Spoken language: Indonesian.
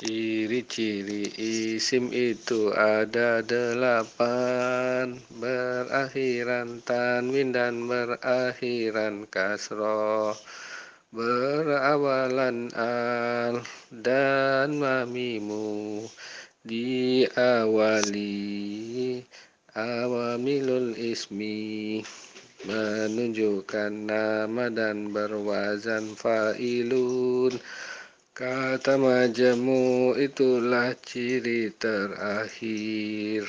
Ciri-ciri isim itu ada delapan. Berakhiran tanwin dan berakhiran kasroh. Berawalan al dan mamimu Diawali. Awamilul ismi. Menunjukkan nama dan berwazan fa'ilun Kata majemu itulah ciri terakhir